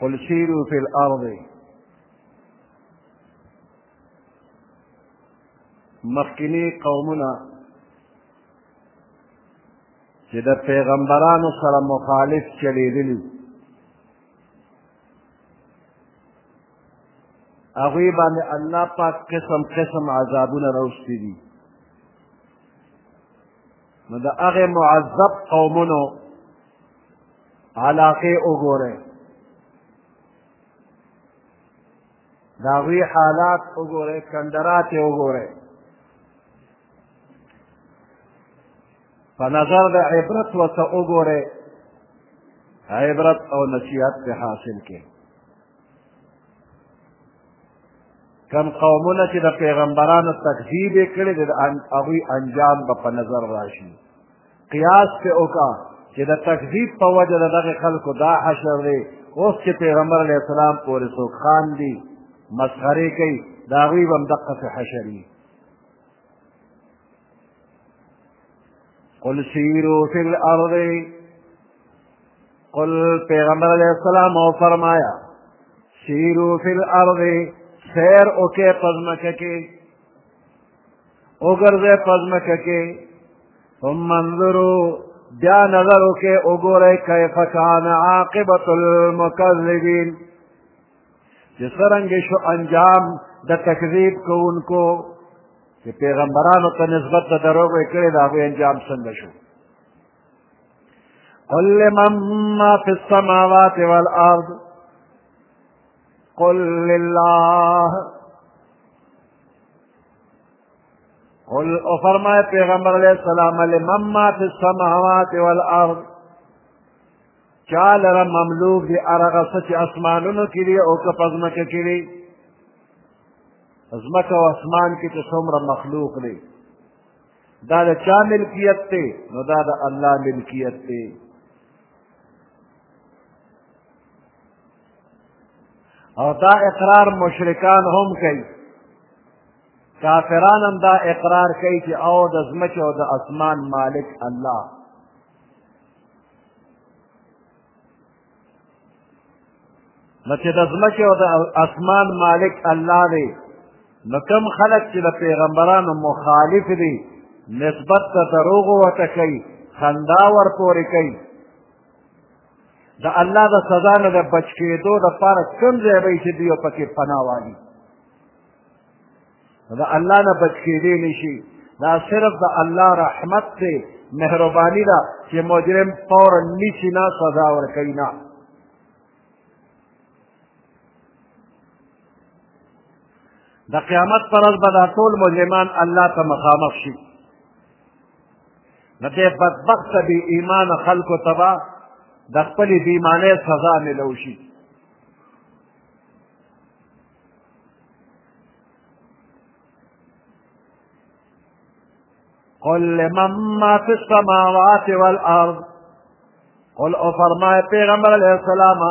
قل سیرو فی الارض مخکینی قومونه چې د پیغمبرانو سره مخالف چلیدلی هغوی باندې الله پاک قسم قسم عذابونه راوستي دي نو د هغې معذب قومونو علاقې وګورئ د هغوی حالات وګورئ کندرات یې وګورئ په نظر د عبرت ورته وګورئ عبرت او نصیحت پې حاصل کړئ کم قومونه چې د پیغمبرانو تکذیب یې کړی د هغوی انجام به په نظر راشي قیاس په اوکا چې د تکذیب په وجه د دغه خلکو دا حشر دی اوس چې پیغمبر علیه السلام پورې څوک خاندي مسخرې کوي د هغوی به هم دقسې حشر وي قل سیرو فی الارض قل پیغمبر علیه السلام او فرمایا سیرو فی الارض سیر اوکې پزمکه کې وګرځئ په ځمکه کې ثم انظروا بیا نظر وکړئ وګورئ کیف کان عاقبة المکذبین چې څرنګه شو انجام د تکذیب کوونکو چې پیغمبرانو ته نسبت د دروغ یې کړی د هغوی انجام څنګه شو قل لمن ما فی السماوات والارض قل لله قل او فرمائے پیغمبر علیہ السلام لمن ما فی السماوات والارض چال را مملوک دی ارغه سچ اسمانونو کې دی او که پزمکه کې دی ازمکه او اسمان کې چې څومره مخلوق دی دا د چا ملکیت دی نو دا د الله ملکیت دی او دا اقرار مشرکان هم کوي کافران هم دا اقرار کوي چې او د ځمکې او د اسمان مالک الله نو چې د ځمکې او د اسمان مالک الله دی نو کوم خلک چې د پیغمبرانو مخالف دي نسبت ته دروغو ورته کوي خندا ورپورې کوي د الله د سزا نه د بچ کېدو دپاره کوم ځای به یې چې دوی پکې پناه والي د الله نه بچ کېدی نه شي دا صرف د الله رحمت دی مهرباني ده چې مجرم فورا نیسي نه سزا ورکوي نه د قیامت پر ورځ به دا ټول مجرمان الله ته مخامخ شي نو دې بدبخته بې ایمانه خلکو ته به د خپلې بېمانۍ سزا میلو شي قل لمن ما فی السماوات والارض قل او فرمائے پیغمبر علیہ السلام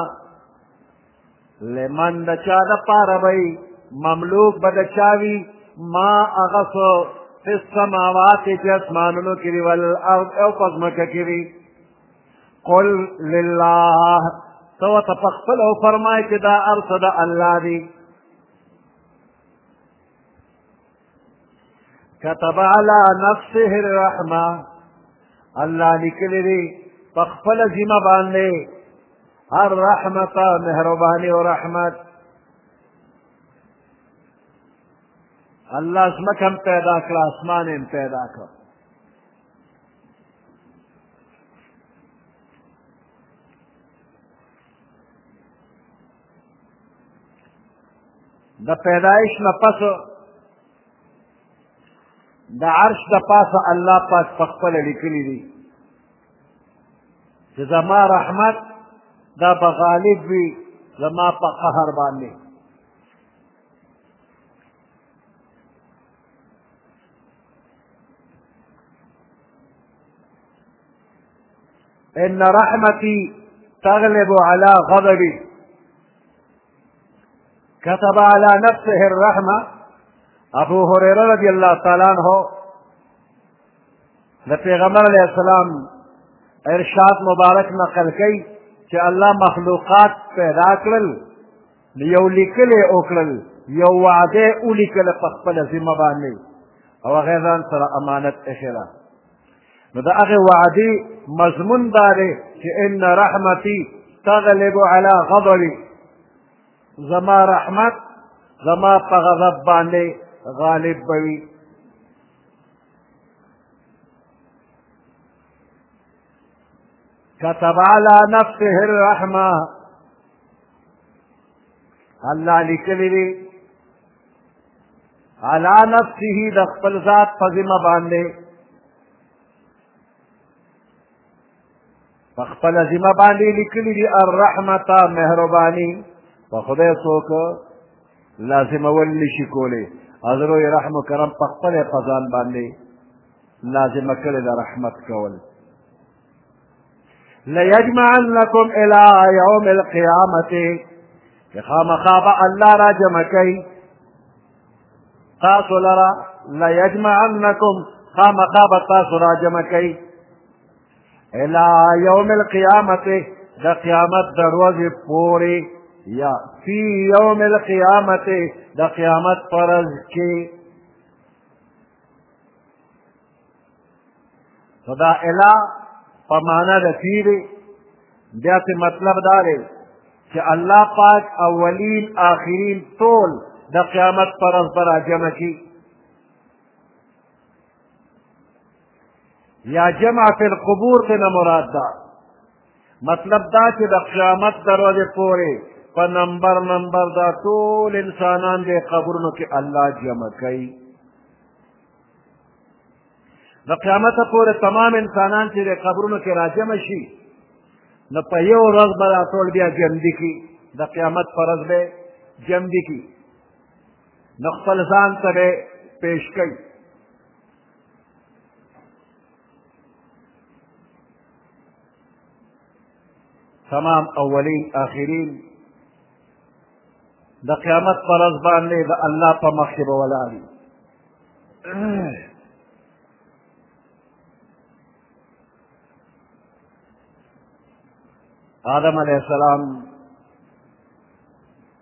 لمن د چا د پاره به مملوک به د چا وي ما هغه څه فی السماوات چې اسمانونو کې دي والارض او په ځمکه کې دي قل لله ته ورته په خپله وفرمایه چې دا هر څه د الله دي كتب على نفسه الرحمة الله لیکلی دی په خپل ذمه باندې الرحمت مهرباني او رحمت الله ځمکه هم پیدا کړه اسمان هم پیدا کړه د پیدایش نه پس د عرش د پاسه الله پاک په خپل لیکلی دی چې زما رحمت دا به غالب وي زما په قهر باندې ان رحمتي تغلب على غضبي كتب على نفسه الرحمة ابو هريره رضي الله تعالى عنه لفي غمر عليه السلام ارشاد مبارك نقل كي الله مخلوقات پیدا کړل نو یو لیکل یې وکړل یو وعده یې ولیکله په خپله ذمه باندې او هغه ځان سره امانت ایښې ده نو د هغې وعدې مضمون دا دی چې ان رحمتي تغلب على غضبي زما رحمت زما په غضب باندې غالب به وي كتب على نفسه الرحمة الله لیکلی دی على نفسه د خپل ذات په ذمه باندې په خپل ذمه باندې لیکلی دی الرحمت مهرباني په خدای څوک لازمول نشي کولی حضرت رحم کرم په خپل قضان باندې لازمه کړې ده رحمت کول ليجمعنكم إلى يوم القيامة خامخا به الله را جمع کوي تاسو لرا ليجمعنكم خامخا به تاسو را جمع کوي إلى يوم القيامة د قیامت د ورځې پورې یا فی یوم القیامت د قیامت پر ورځ کې نو دا الا په معنا د فی دی بیا پې مطلب دا دی چې الله پاک اولین آخرین ټول د قیامت پر ورځ به راجمع کړي یا جمع فی القبور تینا مراد ده مطلب دا چې د قیامت تر ورځې پورې په نمبر نمبر دا ټول انسانان دی قبرونو کې الله جمع کوي د قیامت پورې تمام انسانان چې د قبرونو کې راجمع شي نو په یو ورځ به دا ټول بیا جمدي کي د قیامت په ورځ به جمدي کي نو خپل ځان ته به پیش کوي تمام اولین آخرین د قیامت پر ورځ باندې د الله په مخ کې به ولاړ آدم علیه السلام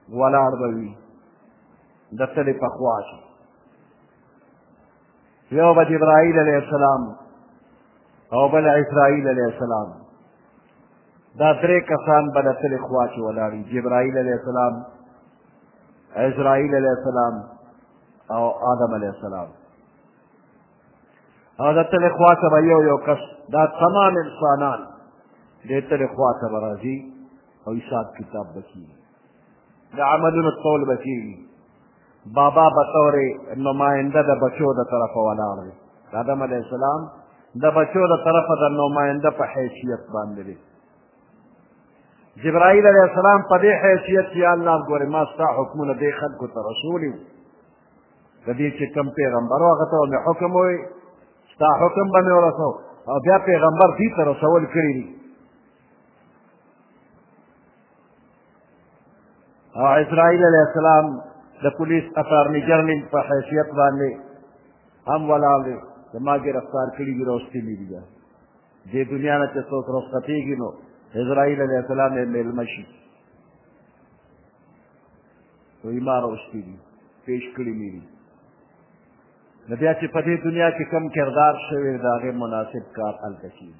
ولاړ به وي د تلې په خوا کې یو به جبرائیل علیه السلام او بل اسرائیل علیه السلام دا درې کسان به د تلې خوا کې ولاړ وي جبرائیل علیه السلام اسرائیل علیه السلام او آدم علیه السلام او د تلې خوا ته به یو یو کس دا تمام انسانان د تلې خوا ته به راځي او حساب کتاب به کېږي د عملونو تول به کېږي بابا به طور نماینده د بچو د طرفه ولاړ دی د آدم علیه السلام د بچو د طرفه د نماینده په حیثیت باندې دی جبرائیل علیه السلام په دې حیثیت چې الله ګورې ما ستا حکمونه دې خلکو ته رسولي د دې چې کوم پیغمبر و هغه ته مې حکم ووی ستا حکم به مې ورسو او بیا پیغمبر دې ته رسول کړي دي او اسرائیل علیه السلام د پولیس اټارني جنرال په حیثیت باندې هم ولاړ دی زما ګرفتار کړي دي راوستلي دي دا دې دنیا نه چې څوک رخصتېږي نو اسرائیل علیه السلام یې میلمه شي وایي ما راوستي دي پیش کړي مې دي نو بیا چې په دې دنیا کې کم کردار شوی د هغې مناسب کار هلته کېږي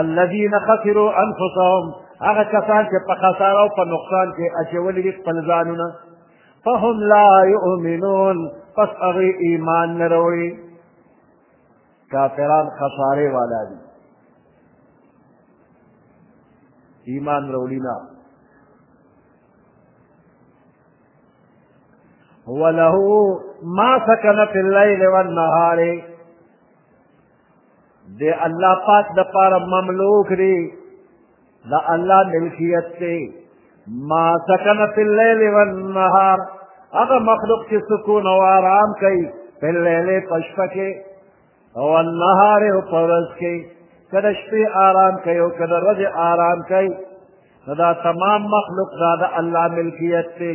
الذين خسروا انفسهم هغه کسان چې په خساره او په نقصان کې اچولي دي خپل ځانونه فهم لا يؤمنون پس هغوی ایمان نه راوړي کافران خسارې والا دي ایمان راوړي نه وله ما سکن فی اللیل والنهار د الله پاک د پاره مملوک دی د الله ملکیت دی ما سکن فی اللیل والنهار هغه مخلوق چې سکون او آرام کوي په لیل په شپه کې او النهار او په ورځ کې که د شپې آرام کوي او که د ورځې آرام کوي نو دا تمام مخلوق دا د الله ملکیت دی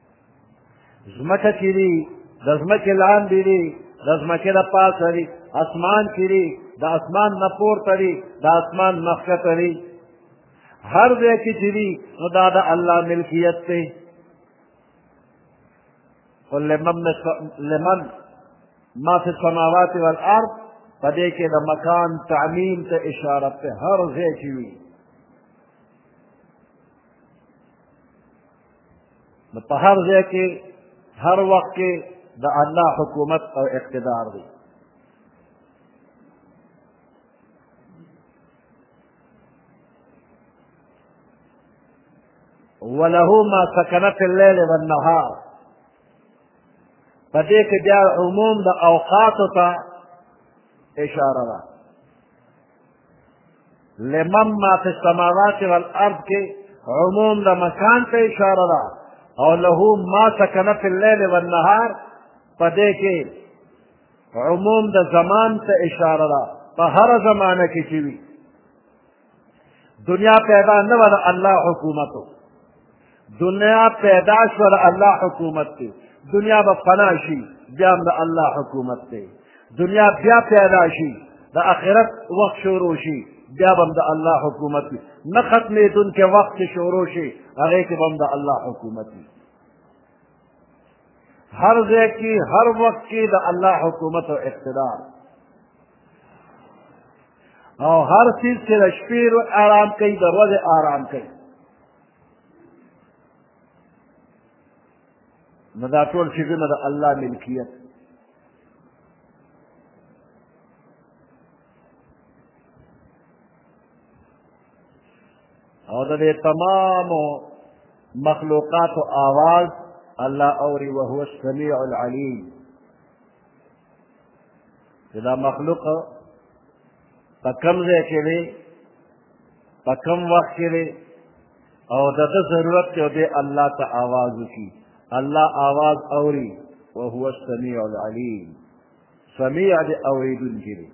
ځمکه کې دي د ځمکې لاندې دي د ځمکې نه پاسه دي اسمان کې دي د اسمان نه پورته دي د اسمان نه ښکته دي هر ځای کې چې دي نو دا د الله ملکیت دی قل لمن لمن ما فی السماوات والارض په دې کې د مکان تعمیم ته اشاره ته هر ځای کې وي نو په هر ځای کې هر وخت کې د الله حکومت او اقتدار دی وله ما سکن فی اللیل والنهار په دې کې بیا عموم د اوقاتو ته اشاره ده لمن ما فی السماوات والارض کې عموم د مکان ته اشاره ده او له ما سکن فی اللیل والنهار په دې کې عموم د زمان ته اشاره ده په هر زمانه کې چې وي دنیا پیدا نه ولا الله حکومتو دنیا پیدا شو د الله حکومت دی دنیا به فنا شي بیا هم د الله حکومت دی دنیا بیا پیدا شي د آخرت وخت شروع شي بیا به هم د الله حکومت وي نه ختمېدونکی وخت چې شروع شي هغې کې به هم د الله حکومت وي هر ځای کې هر وخت کې د الله حکومت او اقتدار او هر څیز چې د شپې آرام کوي د ورځې آرام کوي نو دا ټول څیزونه د الله ملکیت او د دې تمامو مخلوقات آواز الله اوري وهو السميع العليم دا مخلوق په کم ځای کې دی په کم وخت کې دی او د ده ضرورت دی او دی الله ته آواز وکړي الله آواز اوري وهو السمیع العلیم سمیع دی اورېدونکی دی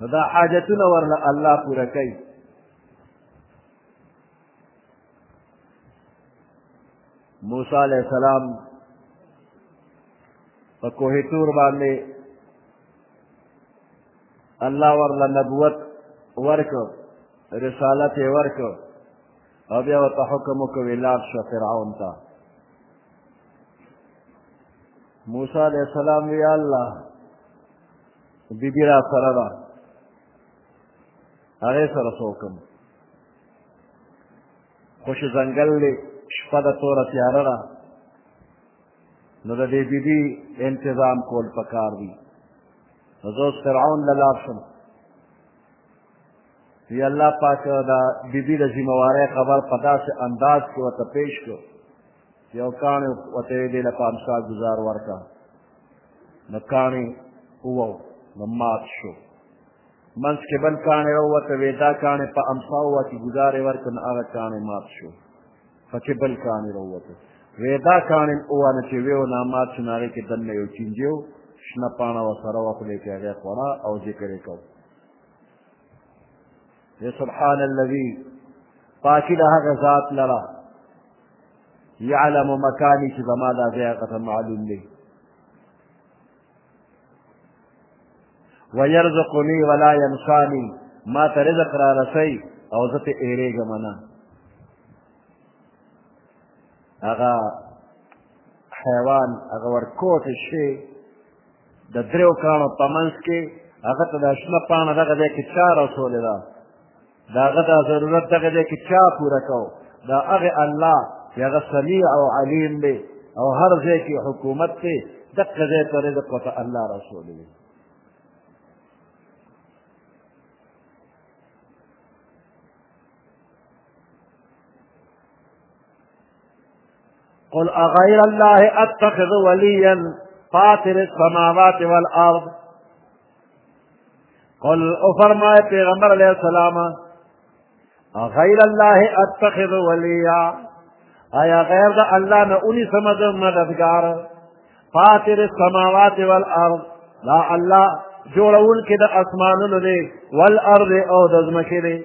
نو دا حاجتونه ورله الله پوره کوي موسی علیہ السلام په کوه تور باندې الله ورله نبوت ورکو رسالت یې ورکو او بیا ورته حکم وکړو لاړ شه فرعون ته موسی علیه السلام وی الله بیبي را سره ده هغې سره څه وکړم خوش ځنګل دی شپه د توره تیاره ده نو د دې بیبي انتظام کول پکار دي نو زه اوس فرعون له لار شم وی الله پاک دا بیبي د ذموارۍ خبر په داسې انداز کې ورته پیش کړو چې یو کاڼی ورته یې دې له پامسا ګزار ورکړه نو کاڼی ووو نو مات شو منځ کې بل کاڼی راووته وې دا کاڼی په امسا وه چې ګزار یې ورکړ نو هغه کاڼی مات شو پکې بل کاڼی راووته وې دا کاڼی ووانه چې وې ونه مات شو نو هغې کې دننه یو چینجی و شنه پاڼه ورسره وه خولې کې هغې خوړه او ذکر یې کوو یا سبحان الذي پاکی د هغه ذات لره یعلم مکانی چې زما دا ځای هغه ته معلوم دی ويرزقني ولا ينساني ما ته رزق را رسي او زه پې اېرېږم نه هغه حیوان هغه ورکوټې شي د دریو کاڼو په منځ کې هغه ته دا شنه پاڼه دغه ځای کې چاره سولې ده د هغه دا ضرورت دغه دی چې چا پوره کوو د هغه الله چې هغه سمیع او علیم دی او هر ځای کې حکومت دی دقه ځای ته رزق ورته الله رسول دی قل اغیر الله اتخذ ولیا فاطر السماوات والارض قل او فرمائے پیغمبر علیہ السلام غیر اللہ اتخذ ولیا آیا غیر دا اللہ نہ انی سمد مددگار فاطر السماوات والارض لا اللہ جوڑون کے دا اسمانون دے والارض او دزمکی دے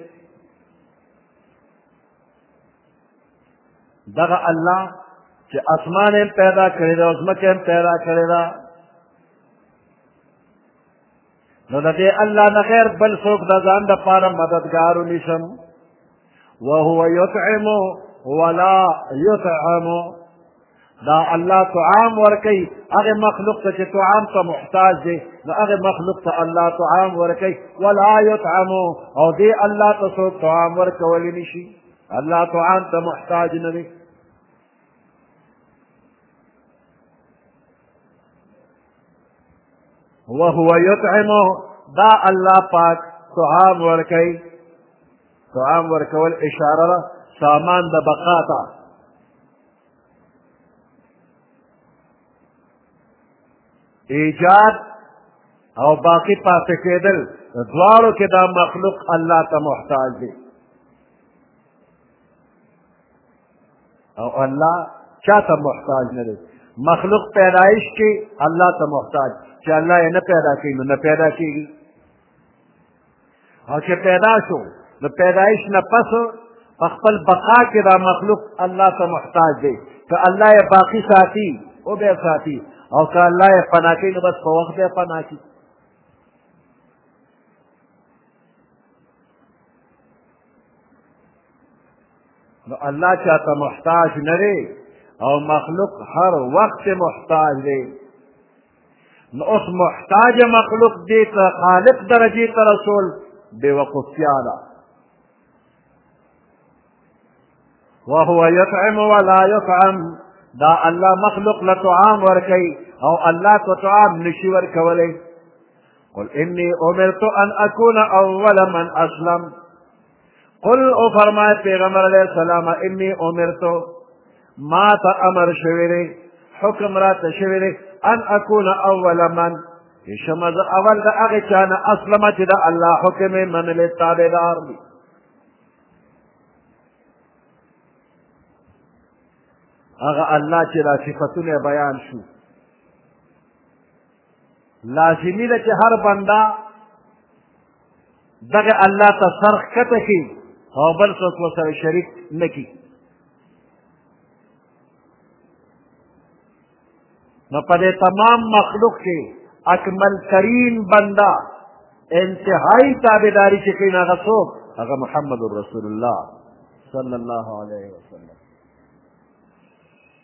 دغه الله چې اسمان هم پیدا کړی دا اوس مکه هم پیدا کړی دا نو د دې الله نه غیر بل څوک د ځان دپاره مددګار ونیسم وهو یطعم ولا یطعم دا الله طعام ورکی هغه مخلوق ته چې طعام ته محتاج دی نو هغه مخلوق ته الله طعام ورکی ولا یطعم او دې الله ته څوک طعام ورکولی نشي الله طعام ته محتاج نه دی وهو یطعمه دا الله پاک طعام ورکوي طعام ورکول اشاره ده سامان د بقا ته ایجاد او باقی پاتې کېدل دواړو کې دا مخلوق الله ته محتاج دی او الله چاته محتاج نه دی مخلوق پیدایش کې الله ته محتاج چې الله یې نه پیدا کوي نو نه پیدا کېږي او چې پیدا شو نو پیدایش نه پس په خپل بقا کې دا مخلوق الله ته محتاج دی که الله یې باقي ساتي او به ساتي او که الله یې فنا کوي نو بس په وخت یې فنا کوي نو الله چاته محتاج نه دی او مخلوق هر وخت محتاج دی نو اوس محتاج مخلوق دی ته خالق درجې ته رسول بې وقفتیا ده وهو يطعم ولا يطعم دا الله مخلوق له طعام ورکوي او الله ته طعام نشي ورکولی قل إني أمرت أن أكون أول من أسلم قل أفرما في غمر عليه السلام إني أمرت ما تأمر امر حكم رات شويري ان أكون اول من شمز اول دا أغي كان اسلمت دا الله حكم من لطابدار هغه الله چې دا صفتونه بیان شو لازمی ده چې هر بنده دغه الله ته سر ښکته کړي او بل څوک ورسره شریک نه کړي نو په دې تمام مخلوق کې اکمل ترین بنده انتهایی تابعداري چې کوي هغه څوک هغه محمد رسول الله صلی الله علیه وسلم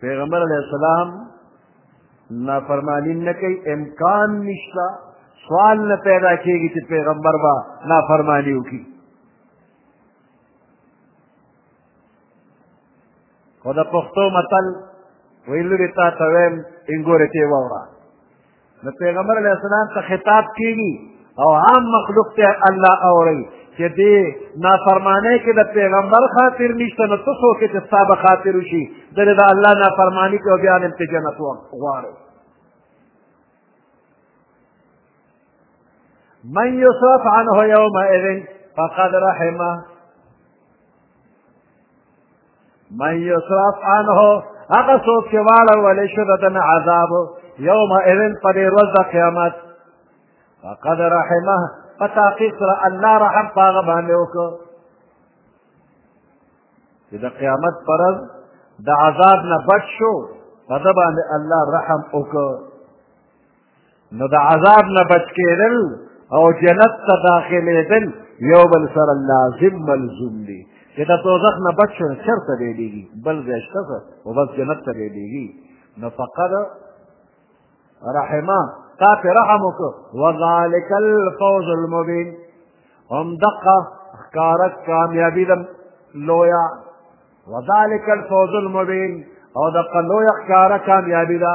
پیغمبر علیه السلام نافرمانی نه کوي امکان نشته سوال نه پیدا کېږي چې پیغمبر به نافرمانی وکړي خو د پښتو متل ویلو دې تا ته وایم انګورې تې واوره د پیغمبر علیه السلام ته خطاب کیږي او عام مخلوق ته الله اوري چې دې نافرمانۍ کې د پیغمبر خاطر نشته نو ته څوک چې ستا به خاطر وشي دلې د الله نافرماني کوي او بیا دلته جنت غواړي من یصرف عنه یومئذ فقد رحمه من یصرف عنه هغه څوک چې واړولی شو د ده نه عذاب یومئذ په دې ورځ د قیامت فقد رحمه په تحقیق سره الله رحم په هغه باندې وکړو چې د قیامت پر ورځ د عذاب نه بچ شو په ده باندې الله رحم وکړو نو د عذاب نه بچ کېدل او جنت ته داخلېدل یو بل سره لازم ملزوم دي چې د دوزخ نه بچ شو چېرته بېلېږي بل ځای شته څه او بس جنت ته بېلېږي نو فقد رحمه تا پې رحم وکړو وذلک الفوز المبین همدقه ښکاره کامیابي ده لویه وذلک الفوز المبین او دقه لویه ښکاره کامیابي ده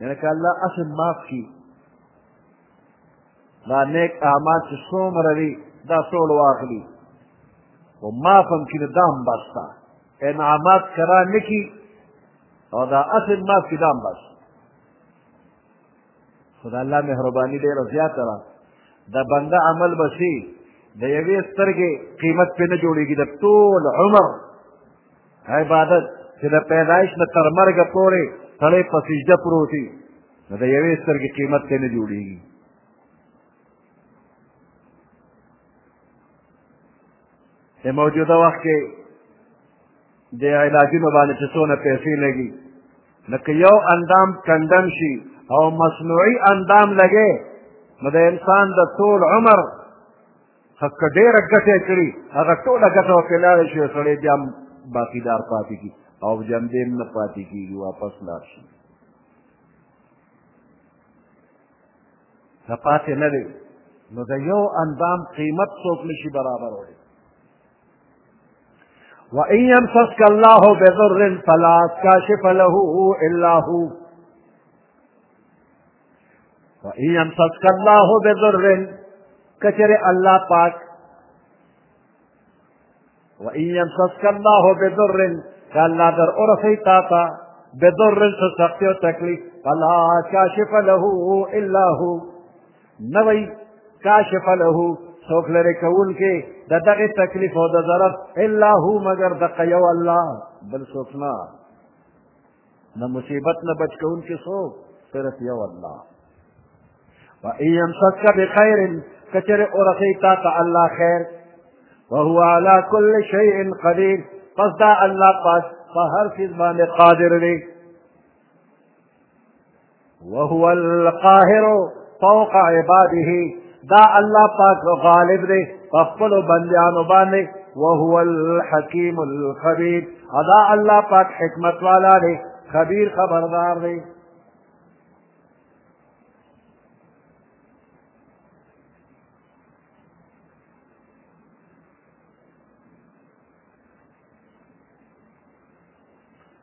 یعنی که الله اصل معاف کړي دا نیک اعمال چې څومره وي دا ټول واخلي خو معاف هم کړي دا هم بس ده انعامات کرا نه کړي او دا اصل معاف کړي دا هم بس خو د الله مهرباني ډېره زیاته ده د بنده عمل به شي د یوې سترګې قیمت پې نه جوړېږي د ټول عمر عبادت چې د پیدایش نه تر مرګه پورې سړی په سجده پروت وي نو د یوې سترګې قیمت ته نه جوړېږي د موجوده وخت کې د علاجونو باندې چې څونه پیسې لګي نو که یو اندام کندم شي او مصنوعي اندام لګې نو د انسان د ټول عمر که ډېره ګټه یې کړي هغه ټوله ګټه ورته لاړه شي او سړی بیا هم باقیدار پاتې کړي او جمدې هم نه پاتې کېږي واپس لاړ شي نه پاتې نه دی نو د یو اندام قیمت څوک نشي برابرولی وإن يمسسك الله بضر فلا كاشف له إلا هو وان يمسسك الله بضر کچره الله پاک وان يمسسك الله بضر کالله در اورسی تا تا بضر سختی او تکلیف فلا کاشف له الا هو نوی کاشف له څوک لرې کوونکی د دغه تکلیف او د ضرر الا هو مګر دقه یو الله بل څوک نه نه مصیبت نه بچ کوونکی څوک صرف یو الله وان یمسک بخیر که چېرې ورسوي تا ته الله خیر وهو على كل شيء قدير پس دا الله پاک په هر څیز باندې قادر دی وهو القاهر فوق عباده دا الله پاک غالب دی په خپلو بندیانو باندې وهو الحکیم الخبیر ادا الله پاک حکمت والا دی خبیر خبردار دی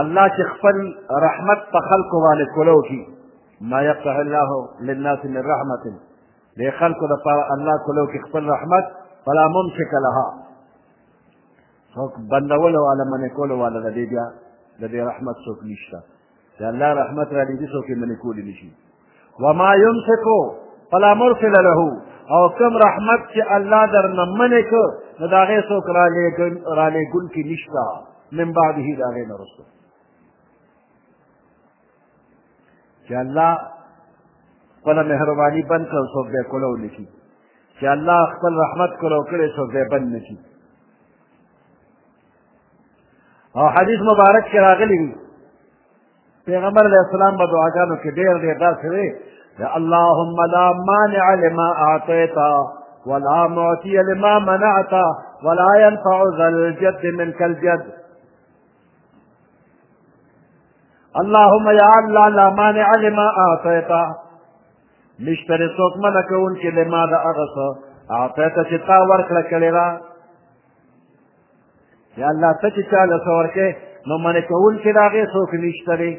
الله چې خپل رحمت په خلکو باندې کولو کی ما يفتح الله للناس من رحمت دې خلکو لپاره الله کولو کی خپل رحمت فلا ممسك لها څوک بندولو والا منې کولو والا د دې بیا د دې رحمت څوک نشته د الله رحمت را لېږي څوک یې منې کولی نه شي وما یمسکو فلا مرسل له او کم رحمت چې الله درنه منې کړ نو د هغې څوک رالېږونکي نشته من بعده د هغې نه وروسته چې الله خپله مهرباني بند کړ څوک بیا کولو نه کي چې الله خپل رحمت کولو کړی څوک بیا بند نه کي او حدیث مبارک کې راغلی دی پیغمبر علیه السلام په دعاګانو کې ډېر ډېر داسې دی اللهم لا مانع لما اعطيت ولا معطي لما منعت ولا ينفع ذا الجد منك الجد اللهم يا الله لا مانع لما اعطيت نشتري څوک منع کوونکي لما د هغه څه اعطيت چې تا ورکړه کړې ده یا الله ته چې چا له څه ورکړې نو منې کوونکی د هغې څوک نشته دی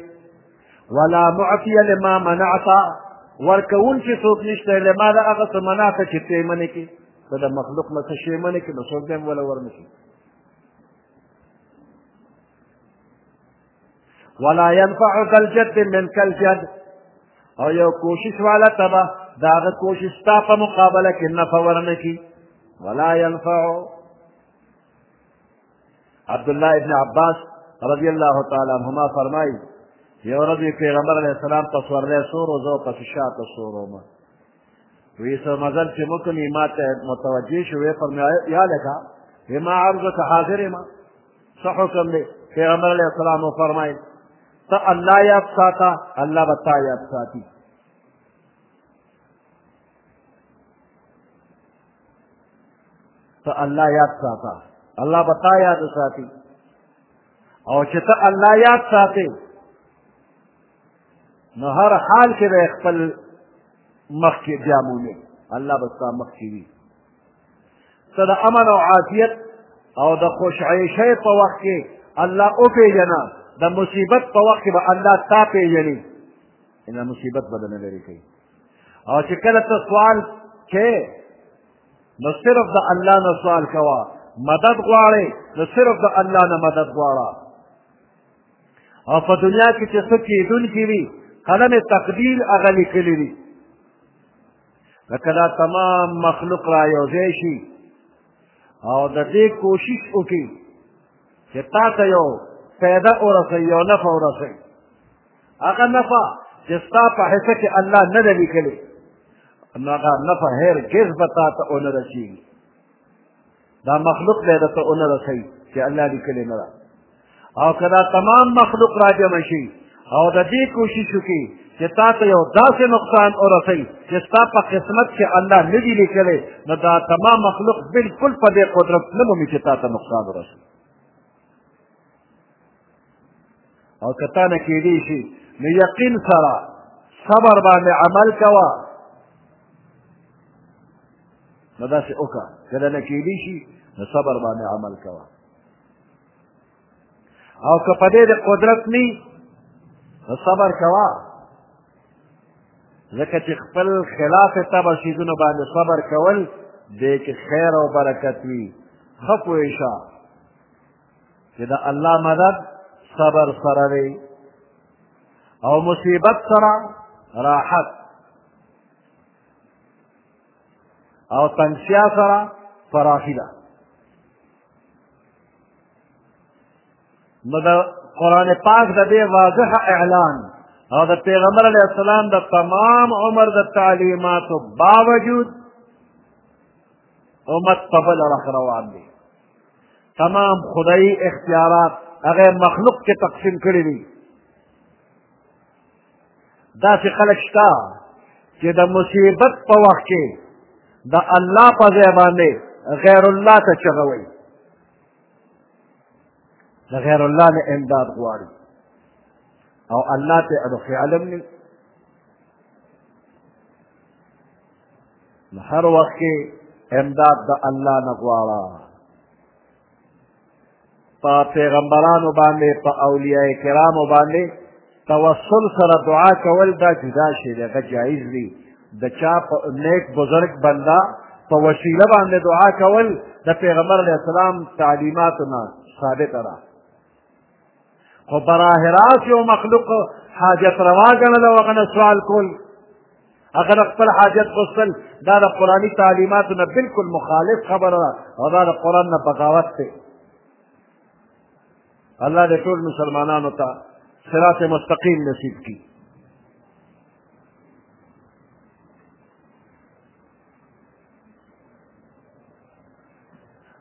ولا معطي لما منعت ورکوونکی څوک نشته لما د هغه څه منعت چې ته یې منې کړې ته د مخلوق نه څه شی منې کړې نو څوک به هم وله ورنه کړي ولا ينفعك الجد منك الجد او یو کوشش والا تبا داغه کوشش تا په مقابله کې نفع ورنه کی ولا ينفع عبد الله ابن عباس رضی الله تعالی عنهما فرمایي یو ورځ پیغمبر علیه السلام په سورلی سور و زه پسې شاته سور وم وی څه مزل چې مو کوم ما ته متوجه شو وی فرمایي یا لکه ما عرض ته حاضر ما څه حکم دی پیغمبر علیه السلام وفرمایل ته الله یاد ساته الله به تا یاد ساتي ته الله یاد ساته الله به تا یاد ساتي او چې ته الله یاد ساتې نو هر حال کې به خپل مخ کې بیا مونې الله به ستا مخ کې وي ته د امن او عافیت او د خوشعیشۍ په وخت کې الله وپېژنه د مصیبت په وخت کې به الله تا پېژني ان مصیبت به درنه لرې کوي او چې کله ته سوال کې نو صرف د الله نه سوال کوه مدد غواړې نو صرف د الله نه مدد غواړه او په دنیا کې چې څه کېدونکي وي قلم تقدیر هغه لیکلي دي لکه دا تمام مخلوق را یوځای شي او د دې کوشش وکړي چې تا ته یو پیدا ورسوي یو نفع ورسوي هغه نفع چې ستا په حصه کې الله نه ده لیکلې نو هغه نفع هرګز به تا ته ونه رسېږي دا مخلوق دی درته ونه رسوي چې الله لیکلې نه ده او که دا تمام مخلوق راجمع شي او د دې کوشش وکړي چې تا ته یو داسې نقصان ورسوي چې ستا په قسمت کې الله نه دي لیکلی نو دا تمام مخلوق بلکل په دې قدرت نه مومي چې تا ته نقصان ورسوي او که تا نه کېدی شي نو یقین سره صبر باندې عمل کوه نو داسې وکړه که نه کېدی شي نو صبر باندې عمل کوه او که په دې د قدرت نی نو صبر کوه ځکه چې خپل خلاف طبع شیزونو باندې صبر کول دې کې خیر او برکت وي ښه پوه شه چې د الله مدد صبر سره دی او مصیبت سره راحت او تنگسیا سره فراخی ده نو د قرآن پاک د دې واضح اعلان او د پیغمبر علیه السلام د تمام عمر د تعلیماتو باوجود امت په بل رخ روان دی تمام خدایي اختیارات هغه مخلوق کې تقسیم کړي دي داسې خلک شته چې د مصیبت په وخت کې د الله په ځای باندې غیر الله ته چغه وایي د غیر الله نه امداد غواړي او الله ته د خیالم نه نو هر وخت کې امداد د الله نه غواړه په پیغمبرانو باندې په اولیاء کرامو باندې توسل سره دعا کول دا جدا شی دی هغه جایز دی د چا په نیک بزرګ بنده په وسیله باندې دعا کول د پیغمبر علیه السلام تعلیماتو نه ثابته ده خو براه راست یو مخلوق حاجت روا ګڼله او هغه نه سوال کول هغه نه خپل حاجت غوښتل دا د قرآني تعلیماتو نه بلکل مخالف خبره ده او دا د قرآن نه بغاوت دی الله دې ټول مسلمانانو ته صراط مستقیم نصیب کړي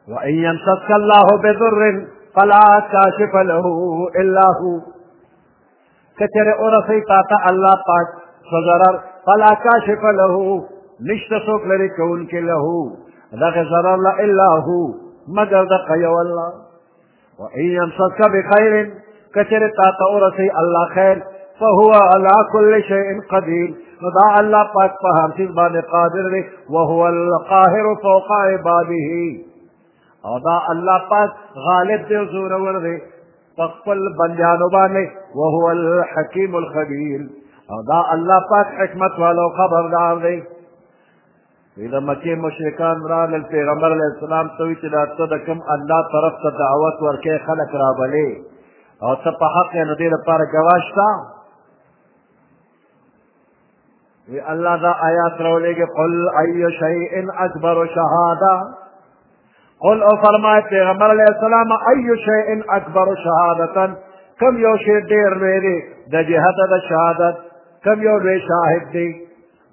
وإن يمسك الله بضر فلا كاشف له إلا هو كتر أرسي تاتا الله پاک فضرر فلا كاشف له نشت سوك لركون كي له ضرر زرر إلا هو مگر يا والله و ان یمسسک بخیر کچر تا ته ورسی الله خیر فهو على كل شيء قدير نو دا الله پاک په هر چیز باندې قادر دی وهو القاهر فوق عباده او دا الله پاک غالب دی زورور دی په خپل بندیانو باندې وهو الحکیم الخبیر او دا الله پاک حکمت والا خبردار دی د مکې مشرکان راغلل پیغمبر علیه السلام ته وایي چې دا ته د کوم الله طرف ته دعوت ورکوې خلک رابلې او ته په حق یې نو دې لپاره ګواه شته وی الله دا آیات راولېږي قل ای شیء اکبر شهاده قل او فرمای پیغمبر علیه السلام ای شیء اکبر شهادتا کم یو شی ډېر لوی دی د جهته د شهادت کم یو لوی شاهد دی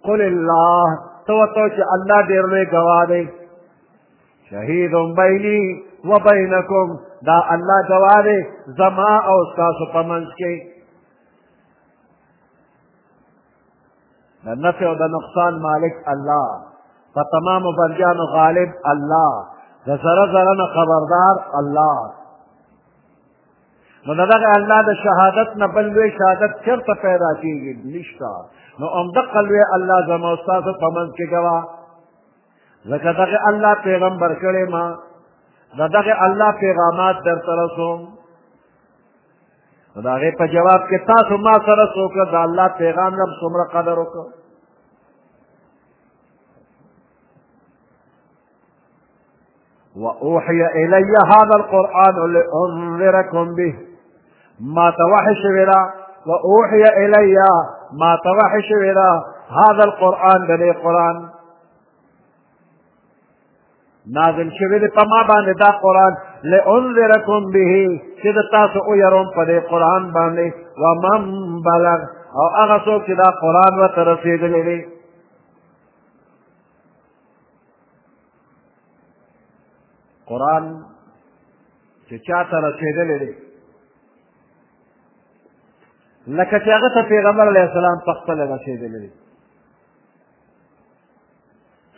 قل الله تو تو چې الله ډېر لوی ګواه دی شهید بیني و بینکم دا الله ګواه دی زما او ستاسو په منځ کې د نفع او د نقصان مالک الله په تمامو بندیانو غالب الله د زره زره نه خبردار الله نو د دغه الله د شهادت نه بل لوی شهادت چېرته پیدا کېږي نشته نو همدقه لوی الله زما او ستاسو په منځ کې ګواه ځکه دغه الله پیغمبر کړی ما د دغه الله پیغامات درته رسوم نو د هغې په جواب کې تاسو ما سره څه وکړه د الله پیغام نه څومره قدر وکړه وأوحي إلي هذا القرآن لأنذركم به ما توحش ولا وأوحي إلي ما توحش ولا هذا القرآن دلي قرآن نازل شوی دی په ما باندې دا قرآن لأنذرکم به چې د تاسو ویروم په دې قرآن باندې ومن بلغ او هغه څوک چې دا قرآن ورته رسېدلی دی قرآن چې چا ته رسېدلی دی لکه چې هغه ته پیغمبر علیه السلام په خپله رسېدلی دی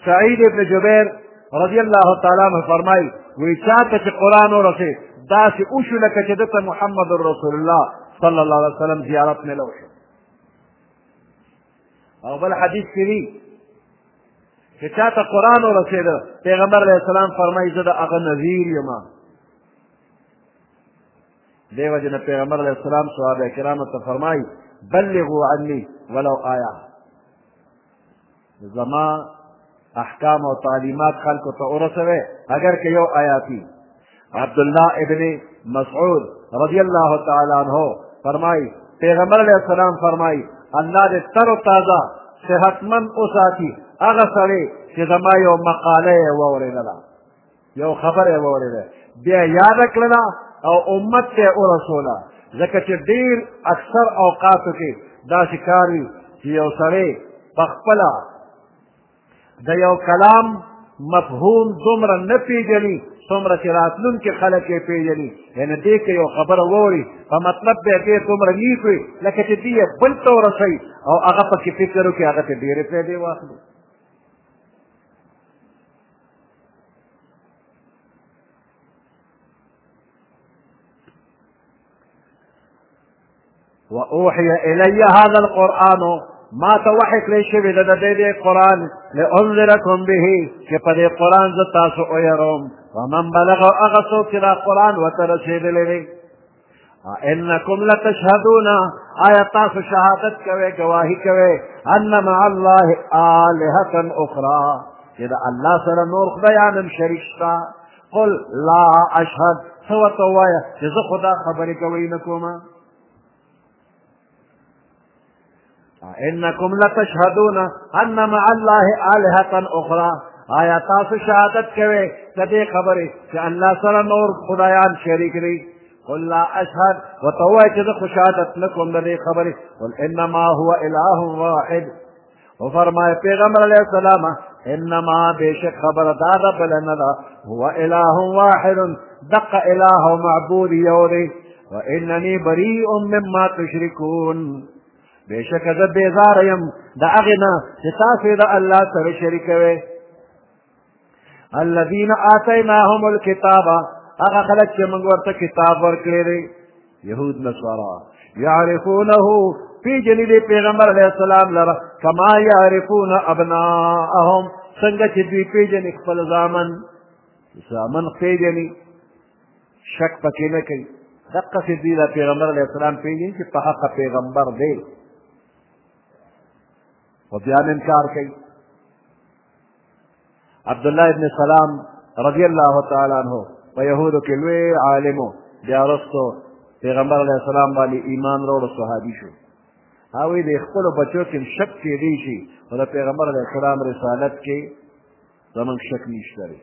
سعید ابن جبیر رضی الله تعالی عنه فرمایي وایي چا ته چې قرآن ورسېد داسې وشو لکه چې ده ته محمد رسول الله صلی الله علیه وسلم زیارت میلو شو او بل حدیث کې وی چې چاته قرآن ورسېده پیغمبر علیه السلام فرمایي زه د هغه نظیر یم دې وجه نه پیغمبر علیه السلام صحابه کرامو ته فرمایي بلغوا عني ولو آیه زما احکام او تعلیمات خلکو ته ورسوي اگر که یو آیاتي عبدالله ابن مسعود رضی الله تعالی عنہ فرمای پیغمبر علیہ السلام فرمای الله دې تر او تازه صحتمند اوساتي هغه سړی چې زما یو مقاله یې واورېدله یو خبر یې واورېده بیا یاد کړله او امت ته ورسوله ځکه چې ډیر اکثر اوقاتو کې داسې کار وي چې یو سړی په خپله د یو کلام مفهوم دومره نه پیژني څومره چې راتلونکي خلک یې پیژني یعنې دې که یو خبره واوري په مطلب به یې دې دومره نیک وي لکه چې دې یې بل ته ورسوي او هغه پکې فکر وکړي هغه ته ډېرې پیدې واخلي وأوحي إلي هذا القرآن ما توحك لي شبه لدى دي القرآن لأنذركم به كيف كفدي قرآن زتاسو أيروم ومن بلغ أغسو كلا القرآن وترسيد لي إنكم لتشهدون آية تاسو شهادت كوي گواهي كوي أن مع الله آلهة أخرى إذا الله سر نور خديان شريشتا قل لا اشهد ته ورته ووایه چې زه خو دا خبرې کوی نه کوم انکم لتشهدون ان مع الله الهه اخرى آیا تاسو شهادت کوئ د دې خبرې چې الله سره نور خدایان شریک دي قل لا اشهد وتوای چې زه خو شهادت نه کوم د دې خبرې قل انما هو اله واحد او فرمای پیغمبر علیه السلام انما بشک خبر دا د بل نه ده هو اله واحد دق اله او معبود یو دی و اننی بریء مما تشرکون بشک زه بیزار یم د هغې نه چې تاسو د الله سره شریکوئ الذين آتيناهم الكتاب هغه خلک چې موږ ورته کتاب ورکړی دی یهود نصارا یعرفونه پیژني دی پیغمبر علیه السلام لره کما یعرفون ابناءهم څنګه چې دوی پیژني خپل زامن زامن پیژني شک پکې نه کوي دقه چې دوی د پیغمبر علیه السلام پیژني چې په حقه پیغمبر دی خو بیا هم انکار کوي عبد الله ابن سلام رضی الله تعالی عنہ په يهودو کې لوی عالم بیا وروسته پیغمبر علیه السلام باندې ایمان راوړ صحابي شو هغوی د خپلو بچو کې شک کېدی شي خو د پیغمبر علیه السلام رسالت کې زمونږ شک نشته دی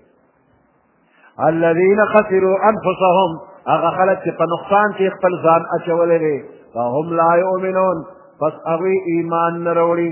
الذین خسروا انفسهم هغه خلک چې په نقصان کې خپل ځان اچولی دی فهم لا یؤمنون پس هغوی ایمان نه راوړي